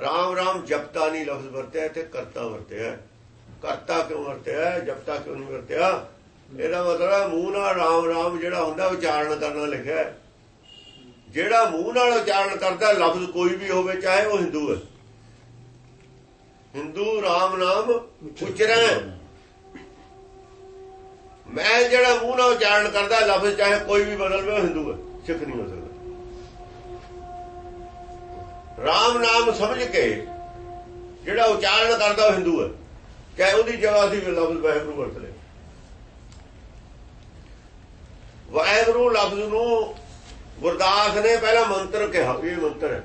ਰਾਮ ਰਾਮ ਜਪਤਾ ਨਹੀਂ ਲਫ਼ਜ਼ ਵਰਤਿਆ ਤੇ ਕਰਤਾ ਵਰਤਿਆ। ਕਰਤਾ ਕਿਉਂ ਵਰਤਿਆ, ਜਪਤਾ ਕਿਉਂ ਨਹੀਂ ਵਰਤਿਆ? ਇਹਦਾ ਮਤਲਬ ਹੈ ਮੂੰਹ ਨਾਲ ਰਾਮ ਰਾਮ ਜਿਹੜਾ ਹੁੰਦਾ ਉਚਾਰਨ ਕਰਨਾ ਲਿਖਿਆ ਜਿਹੜਾ ਮੂੰਹ ਨਾਲ ਉਚਾਰਨ ਕਰਦਾ ਲਫ਼ਜ਼ ਕੋਈ ਵੀ ਹੋਵੇ, ਚਾਹੇ ਉਹ ਹਿੰਦੂ ਹੈ। ਹਿੰਦੂ ਰਾਮ ਨਾਮ ਉਚਰੈ। ਮੈਂ ਜਿਹੜਾ ਮੂੰਹ ਨਾਲ ਉਚਾਰਨ ਕਰਦਾ, ਲਫ਼ਜ਼ ਚਾਹੇ ਕੋਈ ਵੀ ਬਦਲਵੇ ਉਹ ਹਿੰਦੂ ਹੈ, ਸਿੱਖ ਨਹੀਂ ਹੋ ਸਕਦਾ। ਰਾਮ ਨਾਮ ਸਮਝ ਕੇ ਜਿਹੜਾ ਉਚਾਰਨ ਕਰਦਾ ਉਹ ਹਿੰਦੂ ਹੈ। ਚਾਹੇ ਉਹਦੀ ਜਗ੍ਹਾ ਅਸੀਂ ਲਫ਼ਜ਼ ਵਾਹਿਗੁਰੂ ਵਰਤ ਲੈ ਵਾਹਿਗੁਰੂ ਲਫ਼ਜ਼ ਨੂੰ ਗੁਰਦਾਸ ਨੇ ਪਹਿਲਾ ਮੰਤਰ ਕਿਹਾ, ਇਹ ਮੰਤਰ ਹੈ।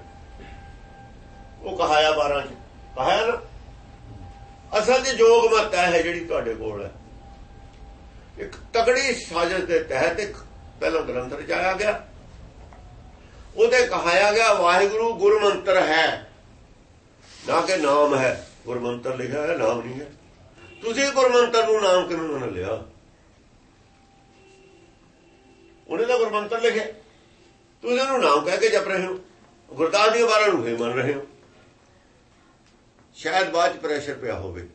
ਉਹ ਕਹਾਇਆ 12 ਚ। ਕਹਾਇਆ ਨਾ, ਅਸਲ ਤੇ ਜੋਗ ਮਤ ਹੈ ਜਿਹੜੀ ਤੁਹਾਡੇ ਕੋਲ ਹੈ। ਇੱਕ ਤਗੜੀ ਸਾਜ਼ਿਸ਼ ਦੇ ਤਹਿਤ ਇੱਕ ਪਹਿਲਾ ਗ੍ਰੰਥ ਰਚਾਇਆ ਗਿਆ। ਉਹਦੇ ਕਹਾਇਆ ਗਿਆ, ਵਾਹਿਗੁਰੂ ਗੁਰਮੰਤਰ ਹੈ। ਨਾ ਕਿ ਨਾਮ ਹੈ, ਗੁਰਮੰਤਰ ਲਿਖਿਆ ਹੈ ਨਾਮ ਨਹੀਂ ਹੈ। ਤੁਸੀਂ ਗੁਰਮੰਤਰ ਨੂੰ ਨਾਮ ਕਿਵੇਂ ਮੰਨ ਲਿਆ? ਉਹਨੇ ਤਾਂ ਗੁਰਮੰਤਰ ਲਿਖਿਆ। ਤੁਸੀਂ ਉਹਨੂੰ ਨਾਮ ਕਹਿ ਕੇ ਜਪ ਰਹੇ ਹੋ। ਗੁਰਦਾਸ ਦੀਆਂ ਬਾਰਾਂ ਨੂੰ ਹੀ ਮੰਨ ਰਹੇ ਹੋ। ਸ਼ਾਇਦ ਬਾਅਦ ਪ੍ਰੈਸ਼ਰ ਪਿਆ ਹੋਵੇ।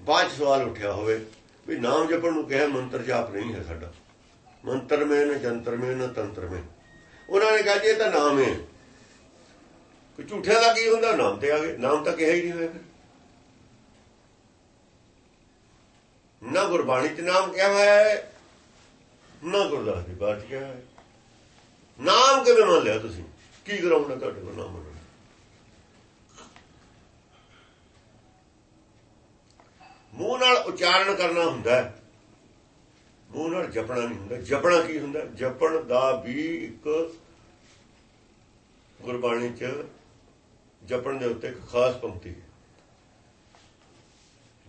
ਬਾਅਦ ਸਵਾਲ ਉੱਠਿਆ ਹੋਵੇ ਵੀ ਨਾਮ ਜਪਣ ਨੂੰ ਕਿਹਾ ਮੰਤਰ ਜਾਪ ਨਹੀਂ ਹੈ ਸਾਡਾ। ਮੰਤਰ ਮੇ ਨਾ ਜੰਤਰ ਮੇ ਨਾ ਤੰਤਰ ਮੇ ਉਹਨਾਂ ਨੇ ਕਿਹਾ ਜੀ, ਇਹ ਤਾਂ ਨਾਮ ਹੈ। ਕੋਈ ਝੂਠਿਆਂ ਦਾ ਕੀ ਹੁੰਦਾ? ਨਾਮ ਤੇ ਆ ਗਏ। ਨਾਮ ਤਾਂ ਕਿਹਾ ਹੀ ਨਹੀਂ ਹੋਇਆ। ਨਾ ਗੁਰਬਾਣੀ ਚ ਨਾਮ ਕਿਹਾ ਹੋਇਆ ਹੈ, ਨਾ ਗੁਰਦਾਸ ਦੀ ਬਾਤ ਕਿਹਾ ਹੈ। ਨਾਮ ਕਿਵੇਂ ਮੰਨ ਲਿਆ ਤੁਸੀਂ? ਕੀ ਕਰਾਉਣਾ ਤੁਹਾਡੇ ਕੋਲ ਨਾਮ ਮੰਨਣਾ? ਮੂੰਹ ਨਾਲ ਉਚਾਰਨ ਕਰਨਾ ਹੁੰਦਾ ਮੂੰਹ ਨਾਲ ਜਪਣਾ ਨਹੀਂ ਹੁੰਦਾ। ਜਪਣਾ ਕੀ ਹੁੰਦਾ? ਜਪਣ ਦਾ ਵੀ ਇੱਕ ਗੁਰਬਾਣੀ ਚ ਜਪਣ ਦੇ ਉੱਤੇ ਇੱਕ ਖਾਸ ਪੰਕਤੀ ਹੈ।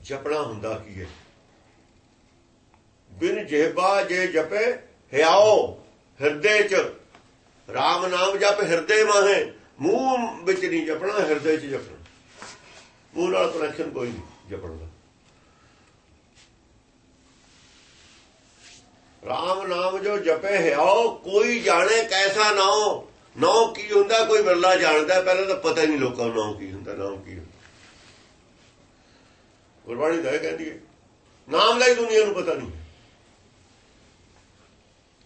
ਜਪਣਾ ਹੁੰਦਾ ਕੀ ਹੈ? ਬਿਨ ਜਿਹਬਾ ਜੇ ਜਪੇ ਹਿਆਓ ਹਿਰਦੇ ਚ। RAM ਨਾਮ ਜਪ, ਹਿਰਦੇ ਮਾਹੇ ਮੂੰਹ ਵਿੱਚ ਨਹੀਂ ਜਪਣਾ, ਹਿਰਦੇ ਚ ਜਪਣਾ। ਮੂੰਹ ਨਾਲ ਕਨੈਕਸ਼ਨ ਕੋਈ ਨਹੀਂ ਜਪਣ RAM ਨਾਮ ਜੋ ਜਪੇ ਹਿਆਓ ਕੋਈ ਜਾਣੇ ਕੈਸਾ ਨਾਉ ਨਾਉ ਕੀ ਹੁੰਦਾ, ਕੋਈ ਬਿਰਲਾ ਜਾਣਦਾ, ਪਹਿਲਾਂ ਤਾਂ ਪਤਾ ਨਹੀਂ ਲੋਕਾਂ ਨੂੰ ਨਾਉ ਕੀ ਹੁੰਦਾ ਨਾਮ ਕੀ ਹੁੰਦਾ। ਗੁਰਬਾਣੀ ਦਾ ਇਹ ਕਹਿੰਦੀ ਹੈ, ਨਾਮ ਦਾ ਹੀ ਦੁਨੀਆ ਨੂੰ ਪਤਾ ਨਹੀਂ।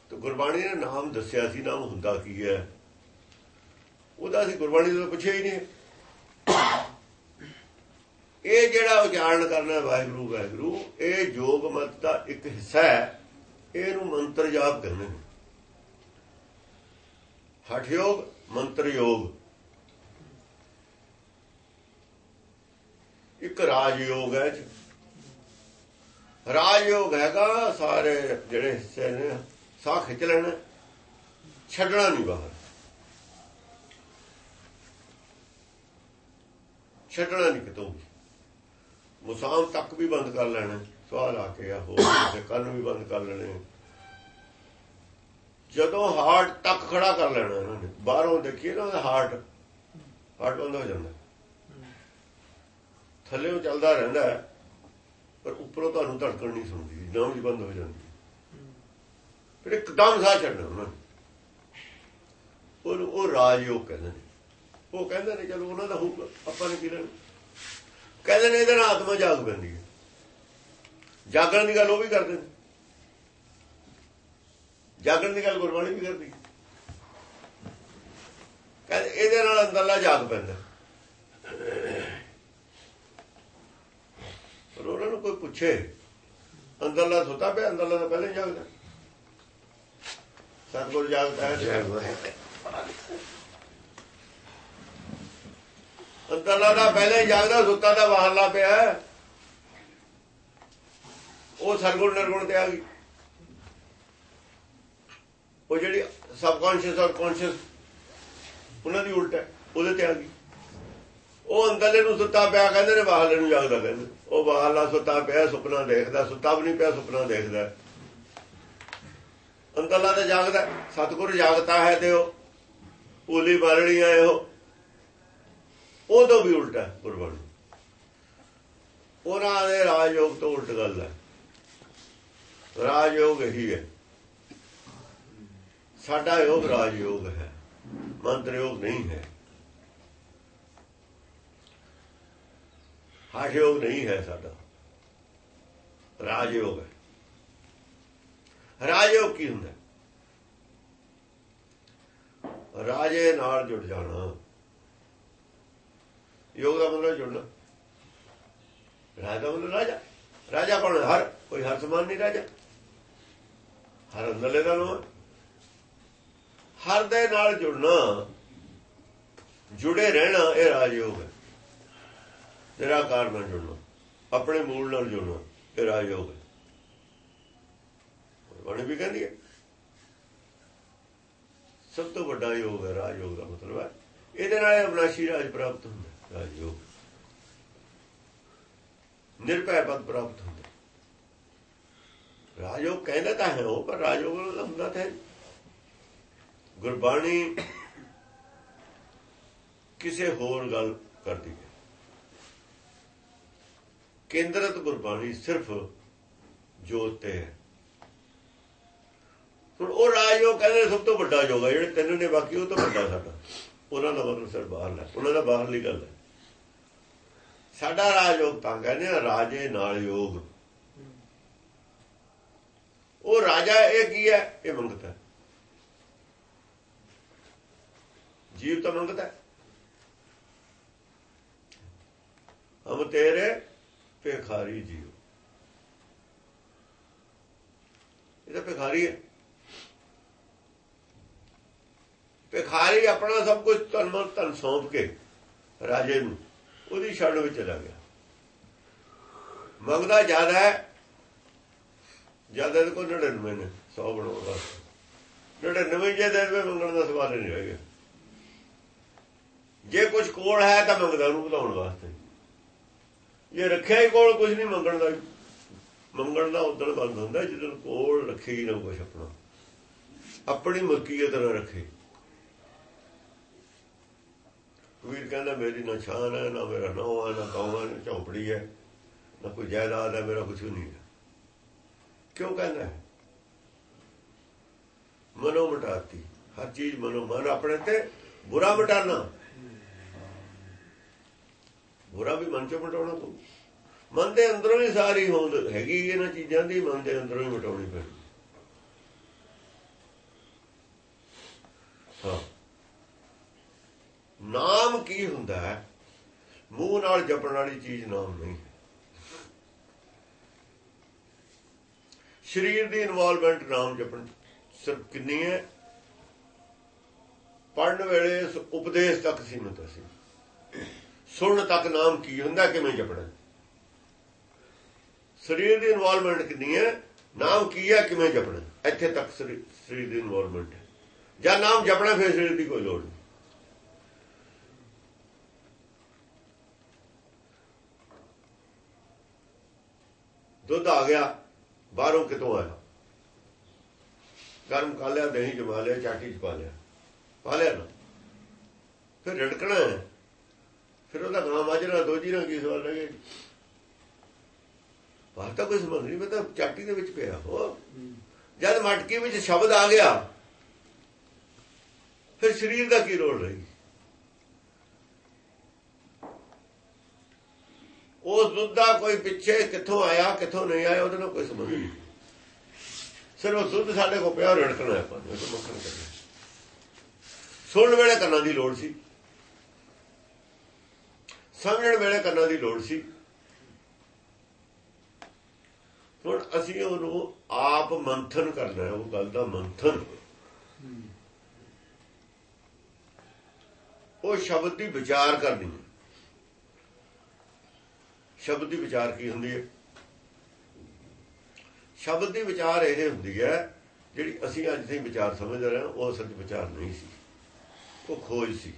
ਤੇ ਗੁਰਬਾਣੀ ਨੇ ਨਾਮ ਦੱਸਿਆ ਸੀ, ਨਾਮ ਹੁੰਦਾ ਕੀ ਹੈ? ਉਹਦਾ ਅਸੀਂ ਗੁਰਬਾਣੀ ਤੋਂ ਪੁੱਛਿਆ ਹੀ ਨਹੀਂ ਇਹ ਜਿਹੜਾ ਉਚਾਰਨ ਕਰਨਾ ਵਾਹਿਗੁਰੂ ਵਾਹਿਗੁਰੂ, ਇਹ ਜੋਗ ਮਤ ਦਾ ਇੱਕ ਹਿੱਸਾ ਹੈ। ਇਹਨੂੰ ਮੰਤਰ ਜਾਪ ਕਹਿੰਦੇ ਨੇ। ਹਠ ਯੋਗ ਮੰਤਰ ਯੋਗ। ਇੱਕ ਰਾਜ ਯੋਗ ਹੈ ਰਾਜ ਯੋਗ ਹੈਗਾ, ਸਾਰੇ ਜਿਹੜੇ ਹਿੱਸੇ ਨੇ, ਸਾਹ ਖਿੱਚ ਲੈਣਾ, ਛੱਡਣਾ ਨਹੀਂ ਬਾਹਰ। ਛੱਡਣਾ ਨਹੀਂ ਕਿਤੋਂ ਮੁਸਾਮ ਤੱਕ ਵੀ ਬੰਦ ਕਰ ਲੈਣਾ। ਸਵਾਲ ਆ ਕੇ ਆ ਹੋ ਕਿਸੇ ਕੰਨ ਵੀ ਬੰਦ ਕਰ ਲੈਣੇ। ਜਦੋਂ ਹਾਰਟ ਤੱਕ ਖੜਾ ਕਰ ਲੈਣਾ ਇਹਨਾਂ ਨੇ, ਬਾਹਰੋਂ ਦੇਖੀਏ ਨਾ ਹਾਰਟ ਹਾਰਟ ਬੰਦ ਹੋ ਜਾਂਦਾ। ਥੱਲੇੋਂ ਚੱਲਦਾ ਰਹਿੰਦਾ ਪਰ ਉੱਪਰੋਂ ਤੁਹਾਨੂੰ ਧੜਕਣ ਨਹੀਂ ਸੁਣਦੀ ਨਾਮ ਜੀ ਬੰਦ ਹੋ ਜਾਂਦੀ। ਫਿਰ ਇੱਕਦਮ ਸਾਹ ਛੱਡਣਾ ਉਹਨਾਂ ਨੇ। ਉਹ ਉਹ ਰਾਜਯੋਗ ਕਹਿੰਦੇ ਨੇ। ਉਹ ਕਹਿੰਦੇ ਨੇ, ਚਲੋ ਉਹਨਾਂ ਦਾ ਹੋਊਗਾ ਆਪਾਂ ਨੇ ਕੀ ਲੈਣਾ? ਕਹਿੰਦੇ ਨੇ ਇਹਦੇ ਨਾਲ ਆਤਮਾ ਜਾਗ ਪੈਂਦੀ ਹੈ। ਜਾਗਣ ਦੀ ਗੱਲ ਉਹ ਵੀ ਕਰਦੇ ਨੇ। ਜਾਗਣ ਦੀ ਗੱਲ ਗੁਰਬਾਣੀ ਵੀ ਕਰਦੀ ਕਹਿੰਦੇ ਇਹਦੇ ਨਾਲ ਅੰਦਰਲਾ ਜਾਗ ਪੈਂਦਾ। ਪਰ ਉਹਨਾਂ ਨੂੰ ਕੋਈ ਪੁੱਛੇ, ਅੰਦਰਲਾ ਸੁੱਤਾ ਪਿਆ, ਅੰਦਰਲਾ ਤਾਂ ਪਹਿਲੇ ਜਾਗਦਾ। ਸਤਗੁਰ ਜਾਗਦਾ ਹੈ ਅੰਦਰਲਾ ਦਾ ਪਹਿਲੇ ਜਾਗਦਾ, ਸੁੱਤਾ ਦਾ ਬਾਹਰਲਾ ਪਿਆ। ਉਹ ਸਰਗੁਣ ਨਿਰਗੁਣ ਤੇ ਆ ਗਈ। ਉਹ ਜਿਹੜੀ ਸਬਕੌਂਸ਼ੀਅਸ ਔਰ ਕੌਂਸ਼ੀਅਸ ਉਹਨਾਂ ਦੀ ਉਲਟ ਹੈ, ਉਹਦੇ ਤੇ ਆ ਗਈ। ਉਹ ਅੰਦਰਲੇ ਨੂੰ ਸੁੱਤਾ ਪਿਆ ਕਹਿੰਦੇ ਨੇ, ਬਾਹਰਲੇ ਨੂੰ ਜਾਗਦਾ ਕਹਿੰਦੇ। ਉਹ ਬਾਹਰਲਾ ਸੁੱਤਾ ਪਿਆ, ਸੁਪਨਾ ਦੇਖਦਾ, ਸੁੱਤਾ ਵੀ ਨਹੀਂ ਪਿਆ, ਸੁਪਨਾ ਦੇਖਦਾ। ਅੰਦਰਲਾ ਤਾਂ ਜਾਗਦਾ ਸਤਗੁਰ ਜਾਗਤਾ ਹੈ ਤੇ ਉਹ ਉਲੀ ਬਾਲਣੀ ਆਏ ਉਹ ਉਹ ਤੋਂ ਵੀ ਉਲਟਾ ਗੁਰਬਾਣੀ ਉਹਨਾਂ ਦੇ ਰਾਜਯੋਗ ਤੋਂ ਉਲਟ ਗੱਲ ਹੈ। ਰਾਜਯੋਗ ਹੀ ਹੈ। ਸਾਡਾ ਯੋਗ ਰਾਜਯੋਗ ਹੈ ਮੰਤਰ ਯੋਗ ਨਹੀਂ ਹੈ। ਹਾਸ਼ਯੋਗ ਨਹੀਂ ਹੈ ਸਾਡਾ। ਰਾਜਯੋਗ ਹੈ। ਰਾਜਯੋਗ ਕੀ ਹੁੰਦਾ ਰਾਜੇ ਨਾਲ ਜੁੜ ਜਾਣਾ। ਯੋਗ ਦਾ ਮਤਲਬ ਜੁੜਨਾ। ਰਾਜਾ ਮਤਲਬ ਰਾਜਾ। ਰਾਜਾ ਕੋਣ ਹਰ, ਕੋਈ ਹਰ ਸਮਾਨ ਨਹੀਂ ਰਾਜਾ। ਹਰ ਅੰਦਰਲੇ ਦਾ ਨਾਮ ਹਰ ਦੇ ਨਾਲ ਜੁੜਨਾ, ਜੁੜੇ ਰਹਿਣਾ, ਇਹ ਰਾਜਯੋਗ ਹੈ। ਨਿਰਾਕਾਰ ਨਾਲ ਜੁੜਨਾ, ਆਪਣੇ ਮੂਲ ਨਾਲ ਜੁੜਨਾ, ਇਹ ਰਾਜਯੋਗ ਹੈ। ਬਾਣੀ ਵੀ ਕਹਿੰਦੀ ਹੈ, ਸਭ ਤੋਂ ਵੱਡਾ ਯੋਗ ਹੈ, ਰਾਜਯੋਗ ਦਾ ਮਤਲਬ ਹੈ। ਇਹਦੇ ਨਾਲ ਅਬਨਾਸ਼ੀ ਰਾਜ ਪ੍ਰਾਪਤ ਹੁੰਦਾ ਰਾਜਯੋਗ। ਨਿਰਭੈ ਪਦ ਪ੍ਰਾਪਤ ਹੁੰਦਾ ਰਾਜਯੋਗ ਕਹਿੰਦਾ ਤਾਂ ਹੈ ਉਹ, ਪਰ ਰਾਜਯੋਗ ਦਾ ਹੁੰਦਾ ਤਾਂ ਗੁਰਬਾਣੀ ਕਿਸੇ ਹੋਰ ਗੱਲ ਕਰਦੀ ਹੈ। ਕੇਂਦਰਤ ਗੁਰਬਾਣੀ ਸਿਰਫ ਜੋਤ ਤੇ ਹੈ। ਹੁਣ ਉਹ ਰਾਜਯੋਗ ਕਹਿੰਦੇ ਸਭ ਤੋਂ ਵੱਡਾ ਯੋਗ ਹੈ, ਜਿਹੜੇ ਤਿੰਨ ਨੇ ਬਾਕੀ ਉਹ ਤੋਂ ਵੱਡਾ ਸਾਡਾ। ਉਹਨਾਂ ਦਾ ਮਤਲਬ ਸਿਰ ਬਾਹਰਲਾ ਉਹਨਾਂ ਦਾ ਬਾਹਰਲੀ ਗੱਲ ਹੈ। ਸਾਡਾ ਰਾਜਯੋਗ ਤਾਂ ਕਹਿੰਦੇ ਆ, ਰਾਜੇ ਨਾਲ ਯੋਗ। ਉਹ ਰਾਜਾ ਇਹ ਕੀ ਹੈ? ਇਹ ਮੰਗਤਾ ਜੀਵ ਤਾਂ ਮੰਗਤਾ ਹਮ ਤੇਰੇ ਭਿਖਾਰੀ ਜੀਵ। ਇਹ ਤਾਂ ਭਿਖਾਰੀ ਹੈ। ਭਿਖਾਰੀ ਆਪਣਾ ਸਭ ਕੁਝ ਤਨ ਮਨ ਤਨ ਸੌਂਪ ਕੇ ਰਾਜੇ ਨੂੰ ਉਹਦੀ ਛੜ ਵਿੱਚ ਚਲਾ ਗਿਆ। ਮੰਗਦਾ ਜ਼ਿਆਦਾ ਹੈ। ਜ਼ਿਆਦਾ ਕੋਲ 99 ਨੇ 100 ਬਣਾਉਣ। ਵਾਸਤੇ 99 ਜੇ ਦੇ ਦੇ ਮੰਗਣ ਦਾ ਸਵਾਲ ਨਹੀਂ ਰਹਿ ਗਿਆ ਜੇ ਕੁਝ ਕੋਲ ਹੈ ਤਾਂ ਮੰਗਦਾ ਨੂੰ ਵਧਾਉਣ ਵਾਸਤੇ। ਜੇ ਰੱਖਿਆ ਹੀ ਕੋਲ ਕੁਝ ਨਹੀਂ ਮੰਗਣ ਦਾ। ਮੰਗਣ ਦਾ ਉਦੋਂ ਬੰਦ ਹੁੰਦਾ, ਜਦੋਂ ਕੋਲ ਰੱਖੇ ਹੀ ਨਾ ਕੁਝ ਆਪਣਾ। ਆਪਣੀ ਮਲਕੀਅਤ ਨਾ ਰੱਖੇ। ਕਬੀਰ ਕਹਿੰਦਾ, ਮੇਰੀ ਨਾ ਛਾਨ ਹੈ, ਨਾ ਮੇਰਾ ਨੌ ਹੈ, ਨਾ ਕੌਮ ਹੈ, ਨਾ ਝੌਂਪੜੀ ਹੈ, ਨਾ ਕੋਈ ਜਾਇਦਾਦ ਹੈ, ਮੇਰਾ ਕੁਝ ਨਹੀਂ ਹੈ। ਕਿਉਂ ਕਹਿੰਦਾ ਹੈ? ਮਨੋ ਮਟਾਤੀ, ਹਰ ਚੀਜ਼ ਮਨੋ ਮਨ, ਆਪਣੇ ਤੇ ਬੁਰਾ ਮਟਾਣਾ ਬੁਰਾ ਵੀ ਮਨ ਚੋਂ ਮਟਾਉਣਾ ਪਊ। ਮਨ ਦੇ ਅੰਦਰੋਂ ਹੀ ਸਾਰੀ ਹੋਂਦ ਹੈਗੀ ਇਹਨਾਂ ਚੀਜ਼ਾਂ ਦੀ, ਮਨ ਦੇ ਅੰਦਰੋਂ ਹੀ ਮਟਾਉਣੀ ਪੈਣੀ ਹਾਂ। ਨਾਮ ਕੀ ਹੁੰਦਾ ਹੈ? ਮੂੰਹ ਨਾਲ ਜਪਣ ਵਾਲੀ ਚੀਜ਼ ਨਾਮ ਨਹੀਂ। ਸਰੀਰ ਦੀ ਇਨਵੋਲਵਮੈਂਟ ਨਾਮ ਜਪਣ ਸਿਰਫ ਕਿੰਨੀ ਹੈ? ਪੜਨ ਵੇਲੇ ਉਪਦੇਸ਼ ਤੱਕ ਸੀਮਤ ਸੀ ਸੁਣਨ ਤੱਕ ਨਾਮ ਕੀ ਹੁੰਦਾ, ਕਿਵੇਂ ਜਪਣਾ? ਸਰੀਰ ਦੀ ਇਨਵੋਲਵਮੈਂਟ ਕਿੰਨੀ ਹੈ? ਨਾਮ ਕੀ ਹੈ, ਕਿਵੇਂ ਜਪਣਾ? ਇੱਥੇ ਤੱਕ ਸਰੀਰ ਦੀ ਇਨਵੋਲਵਮੈਂਟ ਹੈ। ਜਾਂ ਨਾਮ ਜਪਣਾ ਫਿਰ ਸਰੀਰ ਦੀ ਕੋਈ ਲੋੜ ਨਹੀਂ। ਦੁੱਧ ਆ ਗਿਆ। ਬਾਹਰੋਂ ਕਿਤੋਂ ਆਇਆ? ਕਰਮ ਕਰ ਲਿਆ, ਦਹੀਂ ਜਮਾ ਲਿਆ, ਚਾਟੀ ਚ ਪਾ ਲਿਆ। ਪਾ ਲਿਆ ਨਾ। ਫਿਰ ਰੜਕਣਾ ਫਿਰ ਉਹਦਾ ਨਾਮ ਮਾਜਰਾ, ਦੋਜੀ ਨਾਲ ਕੀ ਸਵਾਲ ਲੱਗੇ ਬਾਤ ਤਾਂ ਕੋਈ ਸਮਝ ਨਹੀਂ, ਮੈਂ ਚਾਟੀ ਦੇ ਵਿੱਚ ਪਿਆ। ਹੋ ਜਦ ਮਟਕੀ ਵਿੱਚ ਸ਼ਬਦ ਆ ਗਿਆ, ਫਿਰ ਸਰੀਰ ਦਾ ਕੀ ਰੋਲ ਰਹੀ? ਉਸ ਦੁੱਧ ਦਾ ਕੋਈ ਪਿੱਛੇ ਕਿੱਥੋਂ ਆਇਆ ਕਿੱਥੋਂ ਨਹੀਂ ਆਇਆ ਉਹਦੇ ਨਾਲ ਕੋਈ ਸਮਝ ਨਹੀਂ। ਸਿਰਫ ਉਹ ਦੁੱਧ ਸਾਡੇ ਕੋਲ ਪਿਆ ਰੜਕਣਾ ਪਰ ਉਹ ਮੱਖਣ ਕਰਨਾ ਸੁਣਨ ਵੇਲੇ ਕੰਨਾਂ ਦੀ ਲੋੜ ਸੀ। ਸਮਝਣ ਵੇਲੇ ਕੰਨਾਂ ਦੀ ਲੋੜ ਸੀ। ਹੁਣ ਅਸੀਂ ਉਹਨੂੰ ਆਪ ਮੰਥਨ ਕਰਨਾ ਹੈ ਉਹ ਗੱਲ ਦਾ ਮੰਥਨ। ਉਹ ਸ਼ਬਦ ਦੀ ਵਿਚਾਰ ਕਰਨੀ ਹੈ। ਸ਼ਬਦ ਦੀ ਵਿਚਾਰ ਕੀ ਹੁੰਦੀ ਹੈ? ਸ਼ਬਦ ਦੀ ਵਿਚਾਰ ਇਹ ਹੁੰਦੀ ਹੈ, ਜਿਹੜੀ ਅਸੀਂ ਅੱਜ ਦੀ ਵਿਚਾਰ ਸਮਝ ਰਹੇ ਹਾਂ, ਉਹ ਸੱਚ ਵਿਚਾਰ ਨਹੀਂ ਸੀ। ਉਹ ਖੋਜ ਸੀ।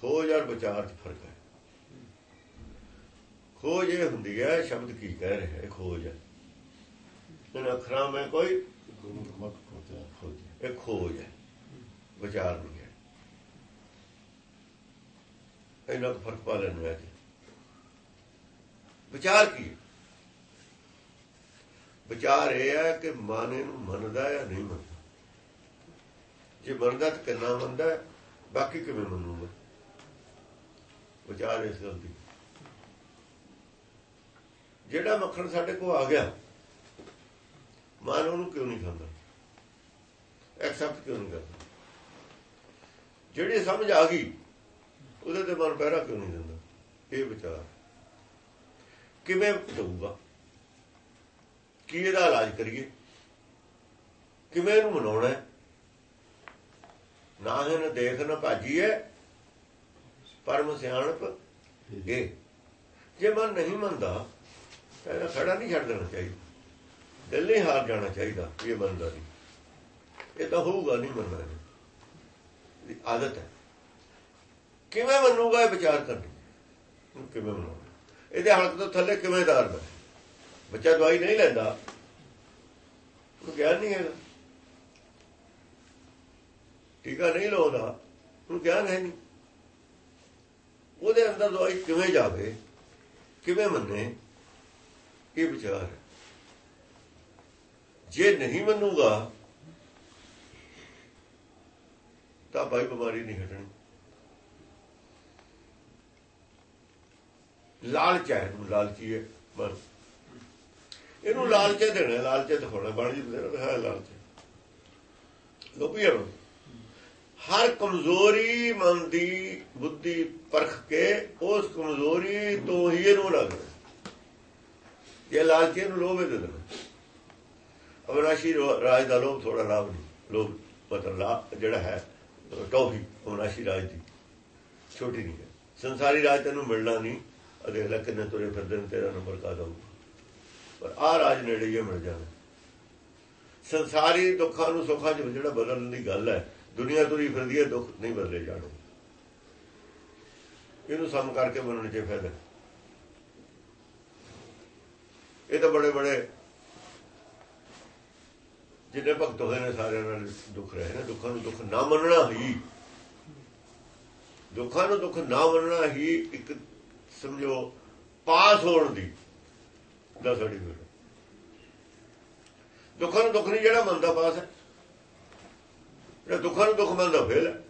ਖੋਜ ਔਰ ਵਿਚਾਰ 'ਚ ਫ਼ਰਕ ਹੈ। ਖੋਜ ਇਹ ਹੁੰਦੀ ਹੈ, ਸ਼ਬਦ ਕੀ ਕਹਿ ਰਿਹਾ ਹੈ ਖੋਜ ਹੈ। ਇਹਨਾਂ ਅੱਖਰਾਂ ਵਿੱਚ ਕੋਈ ਇਹ ਖੋਜ ਹੈ। ਵਿਚਾਰ ਨਹੀਂ ਹੈ। ਇਹਨਾਂ ਦਾ ਫ਼ਰਕ ਪਾ ਲੈਣਾ ਹੈ ਵਿਚਾਰ ਕੀ ਵਿਚਾਰ ਇਹ ਹੈ ਕਿ ਮਨ ਇਹਨੂੰ ਮੰਨਦਾ ਜਾਂ ਨਹੀਂ ਮੰਨਦਾ। ਜੇ ਮੰਨਦਾ ਤਾਂ ਕਿੰਨਾ ਮੰਨਦਾ ਬਾਕੀ ਕਿਵੇਂ ਮੰਨੂਗਾ? ਵਿਚਾਰ ਇਸ ਗੱਲ ਦੀ। ਜਿਹੜਾ ਮੱਖਣ ਸਾਡੇ ਕੋਲ ਆ ਗਿਆ, ਮਨ ਉਹਨੂੰ ਕਿਉਂ ਨਹੀਂ ਖਾਂਦਾ? ਐਕਸੈਪਟ ਕਿਉਂ ਨਹੀਂ ਕਰਦਾ? ਜਿਹੜੀ ਸਮਝ ਆ ਗਈ, ਉਹਦੇ ਤੇ ਮਨ ਪਹਿਰਾ ਕਿਉਂ ਨਹੀਂ ਦਿੰਦਾ? ਇਹ ਵਿਚਾਰ। ਕਿਵੇਂ ਦਊਗਾ? ਕੀ ਇਹਦਾ ਇਲਾਜ ਕਰੀਏ? ਕਿਵੇਂ ਇਹਨੂੰ ਮਨਾਉਣਾ ਨਾ ਇਹਨ ਦੇਖ ਨਾ ਭਾਜੀਏ ਪਰਮ ਸਿਆਣਪ ਇਹ। ਜੇ ਮਨ ਨਹੀਂ ਮੰਨਦਾ ਤਾਂ ਇਹਦਾ ਖੜਾ ਨਹੀਂ ਛੱਡ ਦੇਣਾ ਚਾਹੀਦਾ। ਦਿਲ ਨਹੀਂ ਹਾਰ ਜਾਣਾ ਚਾਹੀਦਾ ਇਹ ਮੰਨਦਾ ਨਹੀਂ। ਇਹ ਤਾਂ ਹੋਊਗਾ ਨਹੀਂ ਮੰਨਣਾ ਇਹ ਆਦਤ ਹੈ। ਕਿਵੇਂ ਮੰਨੂਗਾ ਇਹ ਵਿਚਾਰ ਕਰਨੀ? ਕਿਵੇਂ ਮੰਨੂਗਾ ਇਹਦੇ ਹਾਲਤ ਤੋਂ ਥੱਲੇ ਕਿਵੇਂ ਦਾਰਦਾ ਬੱਚਾ ਦਵਾਈ ਨਹੀਂ ਲੈਂਦਾ। ਉਹ ਗਿਆਨ ਨਹੀਂ ਹੈਗਾ। ਟੀਕਾ ਨਹੀਂ ਲਾਉਂਦਾ। ਉਹ ਗਿਆਨ ਹੈ ਨਹੀਂ। ਉਹਦੇ ਅੰਦਰ ਦਵਾਈ ਕਿਵੇਂ ਜਾਵੇ? ਕਿਵੇਂ ਮੰਨੇ? ਇਹ ਵਿਚਾਰ ਹੈ। ਜੇ ਨਹੀਂ ਮੰਨੂਗਾ, ਤਾਂ ਭਾਈ ਬਿਮਾਰੀ ਨਹੀਂ ਹਟਣੀ। ਲਾਲਚ ਹੈ ਨੂੰ ਲਾਲਚੀ ਹੈ, ਬਸ। ਇਹਨੂੰ ਲਾਲਚ ਦੇਣਾ ਲਾਲਚ ਦਿਖਾਉਣਾ ਬਣ ਜੀ ਹੈ। ਲਾਲਚ ਲੋਪੀਆ ਹਰ ਕਮਜ਼ੋਰੀ ਮਨ ਦੀ ਬੁੱਧੀ ਪਰਖ ਕੇ ਉਸ ਕਮਜ਼ੋਰੀ ਤੋਂ ਹੀ ਇਹਨੂੰ ਲੱਗਦਾ ਇਹ ਲਾਲਚੀ ਨੂੰ ਲੋਭ ਦੇ ਦੇਣਾ ਅਵਨਾਸ਼ੀ ਰਾਜ ਦਾ ਲੋਭ ਥੋੜਾ ਲਾਭ ਨਹੀਂ, ਲੋਭ ਮਤਲਬ ਜਿਹੜਾ ਹੈ ਟੋਹੀ ਅਵਨਾਸ਼ੀ ਰਾਜ ਦੀ। ਛੋਟੀ ਨਹੀਂ ਹੈ। ਸੰਸਾਰੀ ਰਾਜ ਤੈਨੂੰ ਮਿਲਣਾ ਨਹੀਂ। ਅਦੇ ਕਿੰਨੇ ਤੁਰੇ ਫਿਰਦੇ ਨੇ, ਤੇਰਾ ਨੰਬਰ ਕਾ ਦਊ ਪਰ ਆ ਰਾਜ ਨੇੜੇ ਹੀ ਮਿਲ ਜਾਣਾ। ਸੰਸਾਰੀ ਦੁੱਖਾਂ ਨੂੰ ਸੁੱਖਾਂ 'ਚ ਜਿਹੜਾ ਬਦਲਣ ਦੀ ਗੱਲ ਹੈ, ਦੁਨੀਆ ਤੁਰੀ ਫਿਰਦੀ ਹੈ, ਦੁੱਖ ਨਹੀਂ ਬਦਲੇ ਜਾਣੇ ਇਹਨੂੰ ਸਮ ਕਰਕੇ ਮੰਨਣ 'ਚ ਫਾਇਦਾ ਇਹ ਤਾਂ ਬੜੇ ਬੜੇ ਜਿਹਨੇ ਭਗਤ ਹੋਏ ਨੇ, ਸਾਰਿਆਂ ਨਾਲ ਦੁੱਖ ਰਹੇ ਨੇ। ਦੁੱਖਾਂ ਨੂੰ ਦੁੱਖ ਨਾ ਮੰਨਣਾ ਹੀ, ਦੁੱਖਾਂ ਨੂੰ ਦੁੱਖ ਨਾ ਮੰਨਣਾ ਹੀ ਇੱਕ ਸਮਝੋ, ਪਾਸ ਹੋਣ ਦੀ ਦਾ ਸਰਟੀਫਿਕੇਟ ਦੁੱਖਾਂ ਨੂੰ ਦੁੱਖ ਨਹੀਂ, ਜਿਹੜਾ ਮੰਨਦਾ ਪਾਸ ਹੈ। ਜਿਹੜਾ ਦੁੱਖਾਂ ਨੂੰ ਦੁੱਖ ਮੰਨਦਾ ਫੇਲ ਹੈ।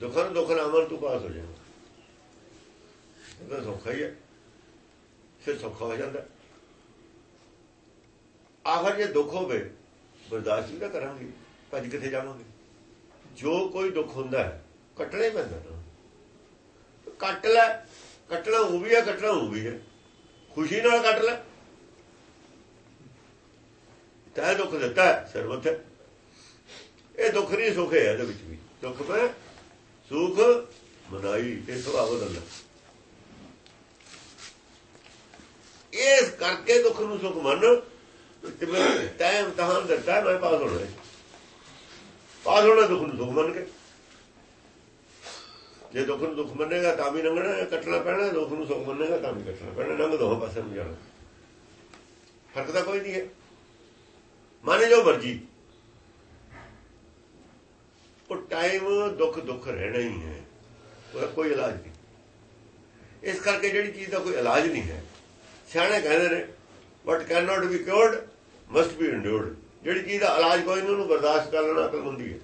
ਦੁੱਖਾਂ ਨੂੰ ਦੁੱਖ ਨਾ ਮੰਨ, ਤੂੰ ਪਾਸ ਹੋ ਜਾਏਗਾ ਇਹ ਤਾਂ ਸੌਖਾ ਹੀ ਹੈ। ਫਿਰ ਸੌਖਾ ਹੋ ਜਾਂਦਾ। ਆਖਰ ਜੇ ਦੁੱਖ ਹੋਵੇ, ਬਰਦਾਸ਼ਤ ਵੀ ਤਾਂ ਕਰਾਂਗੇ। ਭੱਜ ਕਿੱਥੇ ਜਾਵਾਂਗੇ? ਜੋ ਕੋਈ ਦੁੱਖ ਹੁੰਦਾ ਹੈ, ਕੱਟਣਾ ਹੀ ਪੈਂਦਾ। ਨਾ ਕੱਟ ਲੈ। ਕੱਟਣਾ ਉਹ ਵੀ ਹੈ ਕੱਟਣਾ ਉਹ ਵੀ ਹੈ ਖੁਸ਼ੀ ਨਾਲ ਕੱਟ ਲੈ। ਤਾਂ ਦੁੱਖ ਦਿੱਤਾ ਸਿਰ ਇਹ ਦੁੱਖ ਨਹੀਂ, ਸੁੱਖ ਹੈ ਇਹਦੇ ਵਿੱਚ ਵੀ। ਦੁੱਖ ਮੈਂ ਸੁਖ ਮਨਾਈ ਇਹ ਸੁਭਾਅ ਬਦਲਦਾ ਇਸ ਕਰਕੇ ਦੁੱਖ ਨੂੰ ਸੁਖ ਮੰਨ। ਤੇ ਮੈਂ ਟਾਈਮ ਤਹਾਂ ਦਿੱਤਾ, ਮੈਂ ਪਾਸ ਹੋਣਾ ਪਾਸ ਹੋਣਾ ਦੁੱਖ ਨੂੰ ਸੁਖ ਮੰਨ ਕੇ। ਜੇ ਦੁੱਖ ਨੂੰ ਦੁੱਖ ਮੰਨੇਗਾ ਤਾਂ ਵੀ ਲੰਘਣਾ ਕੱਟਣਾ ਪੈਣਾ, ਦੁੱਖ ਨੂੰ ਸੁੱਖ ਮੰਨੇਗਾ ਤਾਂ ਵੀ ਕੱਟਣਾ ਪੈਣਾ, ਲੰਘ ਦੋਹਾਂ ਪਾਸੇ ਨੂੰ ਜਾਣਾ। ਫ਼ਰਕ ਤਾਂ ਕੋਈ ਨਹੀਂ ਹੈ। ਮੰਨ ਜੋ ਮਰਜ਼ੀ। ਉਹ ਟਾਈਮ ਦੁੱਖ ਦੁੱਖ ਰਹਿਣਾ ਹੀ ਹੈ। ਉਹਦਾ ਕੋਈ ਇਲਾਜ ਨਹੀਂ। ਇਸ ਕਰਕੇ ਜਿਹੜੀ ਚੀਜ਼ ਦਾ ਕੋਈ ਇਲਾਜ ਨਹੀਂ ਹੈ। ਸਿਆਣੇ ਕਹਿੰਦੇ ਨੇ but cannot be cured must be endured ਜਿਹੜੀ ਚੀਜ਼ ਦਾ ਇਲਾਜ ਕੋਈ ਨਹੀਂ, ਉਹਨੂੰ ਬਰਦਾਸ਼ਤ ਕਰ ਲੈਣਾ ਹੁੰਦੀ ਹੈ।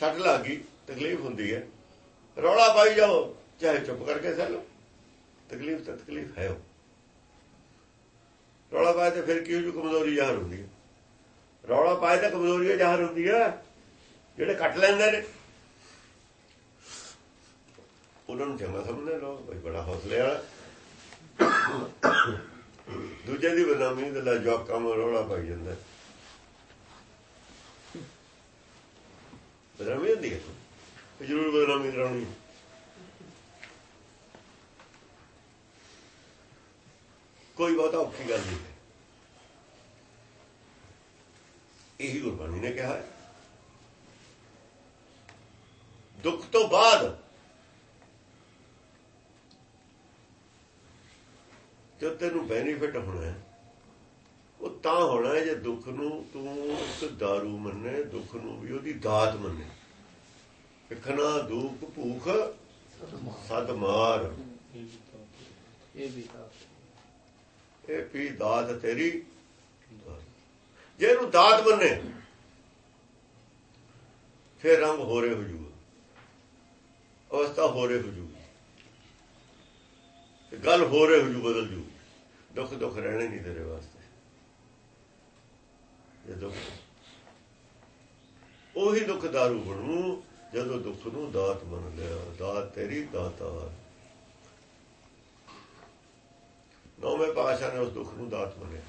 ਸੱਟ ਲੱਗੀ ਤਕਲੀਫ ਹੁੰਦੀ ਹੈ। ਰੌਲਾ ਪਾਈ ਜਾਓ, ਚਾਹੇ ਚੁੱਪ ਕਰਕੇ ਸਹਿ ਲਓ। ਤਕਲੀਫ ਤਾਂ ਤਕਲੀਫ ਹੈ ਉਹ ਰੌਲਾ ਪਾਏ ਤੇ ਫਿਰ ਕਿਉਂ ਜੋ ਕਮਜ਼ੋਰੀ ਜ਼ਾਹਰ ਹੁੰਦੀ ਹੈ? ਰੌਲਾ ਪਾਏ ਤਾਂ ਕਮਜ਼ੋਰੀ ਜ਼ਾਹਰ ਹੁੰਦੀ ਹੈ। ਜਿਹੜੇ ਕੱਟ ਲੈਂਦੇ ਨੇ। ਉਹਨਾਂ ਨੂੰ ਚੰਗਾ ਸਮਝਦੇ ਲੋਕ, ਬਈ ਬੜਾ ਹੌਸਲੇ ਵਾਲਾ। ਦੂਜੇ ਦੀ ਬਦਨਾਮੀ ਦੇ ਲਈ ਕੰਮ ਰੌਲਾ ਪਾਈ ਜਾਂਦਾ। ਬਦਨਾਮੀ ਹੁੰਦੀ ਹੈ ਜ਼ਰੂਰ ਬਦਨਾਮੀ ਕਰਾਉਣੀ ਕੋਈ ਬਹੁਤਾ ਔਖੀ ਗੱਲ ਨਹੀਂ ਹੈ। ਇਹੀ ਗੁਰਬਾਣੀ ਨੇ ਕਿਹਾ ਹੈ। ਦੁੱਖ ਤੋਂ ਬਾਅਦ ਜੋ ਤੈਨੂੰ ਬੈਨੀਫਿਟ ਹੋਣਾ ਹੈ ਉਹ ਤਾਂ ਹੋਣਾ ਹੈ ਜੇ ਦੁੱਖ ਨੂੰ ਤੂੰ ਇੱਕ दारू ਮੰਨੇ ਦੁੱਖ ਨੂੰ ਵੀ ਉਹਦੀ ਦਾਤ ਮੰਨੇ। ਵਿਖਣਾ ਦੁੱਖ ਭੂਖ ਸਦ ਮਾਰ ਇਹ ਵੀ ਤਾਂ ਇਹ ਵੀ ਦਾਤ ਤੇਰੀ। ਜੇ ਇਹਨੂੰ ਦਾਤ ਮੰਨੇ ਫਿਰ ਰੰਗ ਹੋਰੇ ਹੋ ਜੂਗਾ। ਅਵਸਥਾ ਹੋ ਰਹੀ ਹੋ ਜੂਗੀ। ਗੱਲ ਹੋ ਰਹੀ ਹੋ ਜੂ ਬਦਲ ਜੂ ਦੁੱਖ ਦੁੱਖ ਰਹਿਣੇ ਨਹੀਂ ਤੇਰੇ ਵਾਸਤੇ। ਇਹ ਦੁੱਖ ਉਹੀ ਦੁੱਖ ਦਾਰੂ ਬਣੂ, ਜਦੋਂ ਦੁੱਖ ਨੂੰ ਦਾਤ ਮੰਨ ਲਿਆ, ਦਾਤ ਤੇਰੀ ਦਾਤਾ ਨੌਵੇਂ ਪਾਸ਼ਾ ਨੇ ਉਸ ਦੁੱਖ ਨੂੰ ਦਾਤ ਮੰਨਿਆ।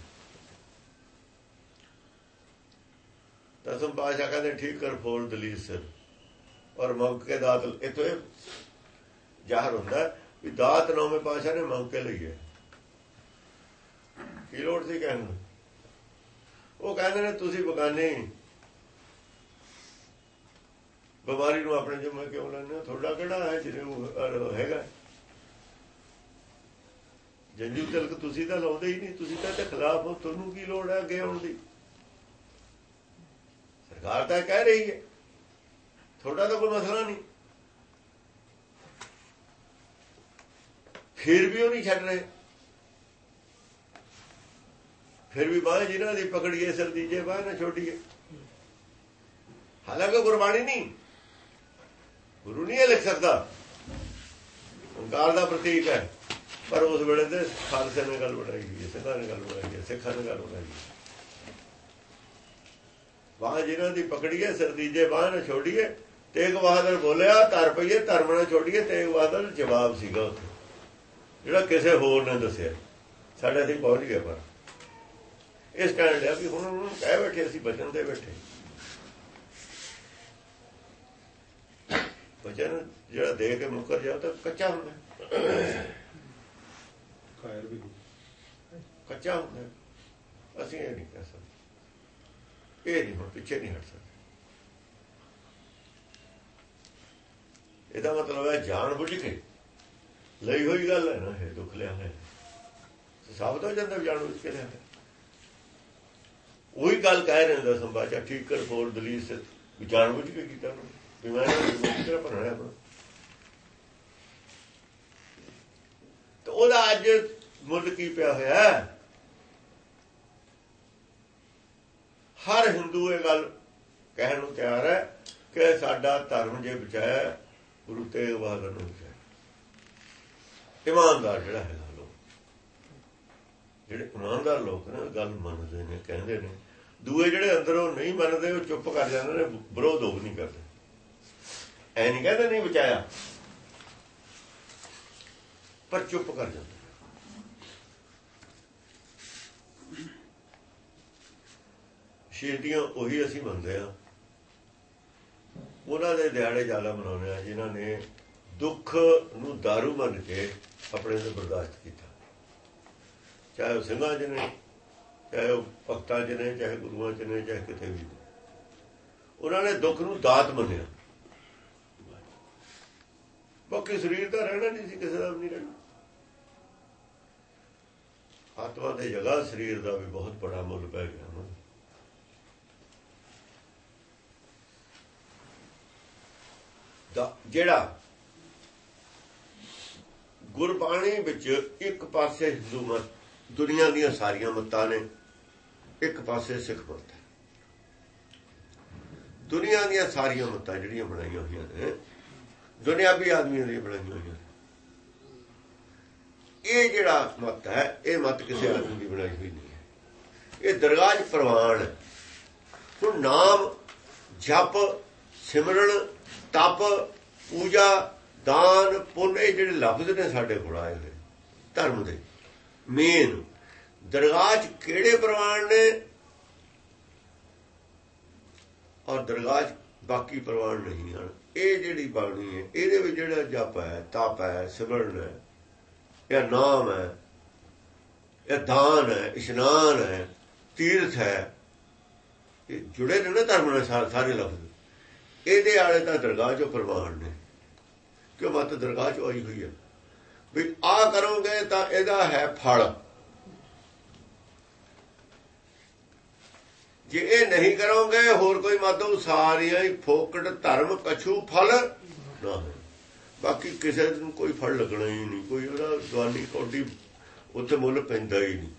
ਦਸਮ ਪਾਸ਼ਾ ਕਹਿੰਦੇ, ਠੀਕ ਕਰ ਫੋਲ ਦਲੀਲ ਸਿਰ। ਔਰ ਮੰਗ ਕੇ ਦਾਤ ਇਤੋਂ ਇਹ ਜ਼ਾਹਰ ਹੁੰਦਾ ਵੀ ਦਾਤ ਨੌਵੇਂ ਪਾਸ਼ਾ ਨੇ ਮੰਗ ਕੇ ਲਈ ਹੈ। ਕੀ ਲੋੜ ਸੀ ਕਹਿਣ ਨੂੰ? ਉਹ ਕਹਿੰਦੇ ਨੇ, ਤੁਸੀਂ ਬਗਾਨੇ ਬਿਮਾਰੀ ਨੂੰ ਆਪਣੇ ਜਿੰਮੇ ਕਿਉਂ ਲੈਂਦੇ ਹੋ? ਤੁਹਾਡਾ ਕਿਹੜਾ ਹੈ ਜਿਹੜੇ ਉਹ ਹੈਗਾ ਜੰਜੂ ਤਲਕ ਤੁਸੀਂ ਤਾਂ ਲਾਉਂਦੇ ਹੀ ਨਹੀਂ, ਤੁਸੀਂ ਤਾਂ ਤੇ ਖਿਲਾਫ ਹੋ, ਤੁਹਾਨੂੰ ਕੀ ਲੋੜ ਹੈ ਅੱਗੇ ਆਉਣ ਦੀ? ਸਰਕਾਰ ਤਾਂ ਕਹਿ ਰਹੀ ਹੈ, ਤੁਹਾਡਾ ਤਾਂ ਕੋਈ ਮਸਲਾ ਨਹੀਂ। ਫਿਰ ਵੀ ਉਹ ਨਹੀਂ ਛੱਡ ਰਹੇ। ਫਿਰ ਵੀ ਬਾਹ ਜਿਨ੍ਹਾਂ ਦੀ ਪਕੜੀਏ ਸਰਦੀਜੇ ਬਾਹ ਨਾ ਛੋਟੀਏ ਹਾਲਾਂਕਿ ਗੁਰਬਾਣੀ ਨਹੀਂ, ਗੁਰੂ ਨਹੀਂ ਇਹ ਲਿਖ ਸਕਦਾ। ਹੰਕਾਰ ਦਾ ਪ੍ਰਤੀਕ ਹੈ, ਪਰ ਉਸ ਵੇਲੇ ਤੇ ਖਾਲਸੇ ਨੇ ਗੱਲ ਬਣਾਈ ਗਈ ਸਿੱਖਾਂ ਨੇ ਗੱਲ ਬਣਾਈ ਹੈ, ਸਿੱਖਾਂ ਨੇ ਗੱਲ ਬਣਾਈ ਬਾਹ ਜਿਹਨਾਂ ਦੀ ਪਕੜੀਏ ਸਰਦੀਜੇ ਬਾਹ ਨਾ ਛੋੜੀਏ ਤੇਗ ਬਹਾਦਰ ਬੋਲਿਆ, ਧਰ ਪਈਏ, ਧਰਮ ਨਾ ਛੋੜੀਏ ਤੇਗ ਬਹਾਦਰ ਜਵਾਬ ਸੀਗਾ ਉੱਥੇ। ਜਿਹੜਾ ਕਿਸੇ ਹੋਰ ਨੇ ਦੱਸਿਆ, ਸਾਡੇ ਅਸੀਂ ਪਹੁੰਚ ਗਿਆ ਪਰ। ਇਸ ਕਹਿਣ ਲਿਆ ਵੀ ਹੁਣ ਉਹਨਾਂ ਨੂੰ ਕਹਿ ਬੈਠੇ ਅਸੀਂ ਬਚਨ ਦੇ ਬੈਠੇ। ਬਚਨ ਜਿਹੜਾ ਦੇ ਕੇ ਮੁਕਰ ਜਾ ਤਾਂ ਕੱਚਾ ਹੁੰਦਾ। ਕਾਇਰ ਵੀ ਕੱਚਾ ਹੁੰਦਾ। ਅਸੀਂ ਇਹ ਨਹੀਂ ਕਹਿ ਸਕਦੇ। ਇਹ ਨਹੀਂ ਹੁਣ ਪਿੱਛੇ ਨਹੀਂ ਹਟ ਸਕਦੇ। ਇਹਦਾ ਮਤਲਬ ਹੈ ਜਾਣ ਬੁੱਝ ਕੇ ਲਈ ਹੋਈ ਗੱਲ ਹੈ ਨਾ ਇਹ ਦੁੱਖ ਲਿਆ ਹੈ ਸਾਬਤ ਹੋ ਜਾਂਦਾ ਜਾਣ ਬੁੱਝ ਕੇ ਲਿਆ ਹੈ ਉਹੀ ਗੱਲ ਕਹਿ ਰਹੇ ਨੇ ਸੰਭਾਚਾ ਠੀਕ ਕਰ ਫੋਰ ਦਲੀਲ ਸੇ ਜਾਣ ਬੁੱਝ ਕੇ ਕੀਤਾ ਉਹਨੇ। ਵੀ ਮੈਂ ਕਿਹੜਾ ਤਰ੍ਹਾਂ ਬਣਾਇਆ ਤੇ ਉਹਦਾ ਅੱਜ ਮੁੱਲ ਕੀ ਪਿਆ ਹੋਇਆ ਹਰ ਹਿੰਦੂ ਇਹ ਗੱਲ ਕਹਿਣ ਨੂੰ ਤਿਆਰ ਹੈ ਕਿ ਸਾਡਾ ਧਰਮ ਜੇ ਬਚਾਇਆ, ਗੁਰੂ ਤੇਗ ਬਹਾਦਰ ਨੂੰ ਬਚਾਇਆ। ਇਮਾਨਦਾਰ ਜਿਹੜਾ ਹੈ ਲੋਕ। ਜਿਹੜੇ ਇਮਾਨਦਾਰ ਲੋਕ ਨੇ ਗੱਲ ਮੰਨਦੇ ਨੇ, ਕਹਿੰਦੇ ਨੇ। ਦੂਏ ਜਿਹੜੇ ਅੰਦਰੋਂ ਨਹੀਂ ਮੰਨਦੇ ਉਹ ਚੁੱਪ ਕਰ ਜਾਂਦੇ ਨੇ, ਵਿਰੋਧ ਉਹ ਨਹੀਂ ਕਰਦੇ। ਐ ਨਹੀਂ ਕਹਿੰਦੇ ਨਹੀਂ ਬਚਾਇਆ। ਪਰ ਚੁੱਪ ਕਰ ਜਾਂਦੇ ਸ਼ਹੀਦੀਆਂ ਉਹੀ ਅਸੀਂ ਮੰਨਦੇ ਆ ਉਹਨਾਂ ਦੇ ਦਿਹਾੜੇ ਜ਼ਿਆਦਾ ਮਨਾਉਂਦੇ ਆ ਜਿਨ੍ਹਾਂ ਨੇ ਦੁੱਖ ਨੂੰ दारू ਮੰਨ ਕੇ ਆਪਣੇ ਤੇ ਬਰਦਾਸ਼ਤ ਕੀਤਾ। ਚਾਹੇ ਉਹ ਸਿੰਘਾਂ ਜੀ ਨੇ ਚਾਹੇ ਉਹ ਭਗਤਾਂ ਚ ਨੇ, ਚਾਹੇ ਗੁਰੂਆਂ ਚ ਨੇ, ਚਾਹੇ ਕਿਤੇ ਵੀ ਉਹਨਾਂ ਨੇ ਦੁੱਖ ਨੂੰ ਦਾਤ ਮੰਨਿਆ। ਬਾਕੀ ਸਰੀਰ ਦਾ ਰਹਿਣਾ ਨਹੀਂ ਸੀ, ਕਿਸੇ ਦਾ ਵੀ ਨਹੀਂ ਰਹਿਣਾ। ਆਤਮਾ ਦੇ ਜਗ੍ਹਾ ਸਰੀਰ ਦਾ ਵੀ ਬਹੁਤ ਬੜਾ ਮੁੱਲ ਪੈ ਗਿਆ ਨਾ। ਦਾ ਜਿਹੜਾ ਗੁਰਬਾਣੀ ਵਿੱਚ ਇੱਕ ਪਾਸੇ ਹਿੰਦੂ ਮਤ, ਦੁਨੀਆ ਦੀਆਂ ਸਾਰੀਆਂ ਮਤਾਂ ਨੇ ਇੱਕ ਪਾਸੇ ਸਿੱਖ ਮਤ ਹੈ। ਦੁਨੀਆ ਦੀਆਂ ਸਾਰੀਆਂ ਮਤਾਂ ਜਿਹੜੀਆਂ ਬਣਾਈਆਂ ਹੋਈਆਂ ਨੇ, ਦੁਨਿਆਵੀ ਆਦਮੀਆਂ ਦੀਆਂ ਬਣਾਈਆਂ ਹੋਈਆਂ ਇਹ ਜਿਹੜਾ ਮਤ ਹੈ, ਇਹ ਮਤ ਕਿਸੇ ਆਦਮੀ ਦੀ ਬਣਾਈ ਹੋਈ ਨਹੀਂ ਹੈ। ਇਹ ਦਰਗਾਹ 'ਚ ਪ੍ਰਵਾਨ ਹੁਣ ਨਾਮ ਜਪ, ਸਿਮਰਨ, ਤਪ, ਪੂਜਾ, ਦਾਨ, ਪੁੰਨ, ਇਹ ਜਿਹੜੇ ਲਫ਼ਜ਼ ਨੇ ਸਾਡੇ ਕੋਲ ਆਏ ਹੋਏ, ਧਰਮ ਦੇ ਮੇਨ ਦਰਗਾਹ 'ਚ ਕਿਹੜੇ ਪ੍ਰਵਾਨ ਨੇ? ਔਰ ਦਰਗਾਹ 'ਚ ਬਾਕੀ ਪ੍ਰਵਾਨ ਨਹੀਂ ਹਨ। ਇਹ ਜਿਹੜੀ ਬਾਣੀ ਹੈ, ਇਹਦੇ ਵਿੱਚ ਜਿਹੜਾ ਜਪ ਹੈ, ਤਪ ਹੈ, ਸਿਮਰਨ ਹੈ, ਇਹ ਨਾਮ ਹੈ, ਇਹ ਦਾਨ ਹੈ, ਇਸ਼ਨਾਨ ਹੈ, ਤੀਰਥ ਹੈ, ਇਹ ਜੁੜੇ ਨੇ ਨਾ ਧਰਮ ਨਾਲ ਸਾਰੇ ਲਫ਼ਜ਼। ਇਹਦੇ ਆਲੇ ਤਾਂ ਦਰਗਾਹ 'ਚੋਂ ਪ੍ਰਵਾਨ ਨੇ। ਕਿਉਂ ਮਤ ਦਰਗਾਹ ਚੋਂ ਆਈ ਹੋਈ ਹੈ? ਵੀ ਆ ਕਰੋਗੇ ਤਾਂ ਇਹਦਾ ਹੈ ਫਲ। ਜੇ ਇਹ ਨਹੀਂ ਕਰੋਗੇ, ਹੋਰ ਕੋਈ ਮਾਧੋ ਸਾਰੀਆਂ ਹੀ ਫੋਕਟ ਧਰਮ ਕਛੂ ਫਲ ਨਾ ਬਾਕੀ ਕਿਸੇ ਨੂੰ ਕੋਈ ਫਲ ਲੱਗਣਾ ਹੀ ਨਹੀਂ, ਕੋਈ ਉਹਦਾ ਦਵਾਨੀ ਕੋਡੀ ਉੱਥੇ ਮੁੱਲ ਪੈਂਦਾ ਹੀ ਨਹੀਂ।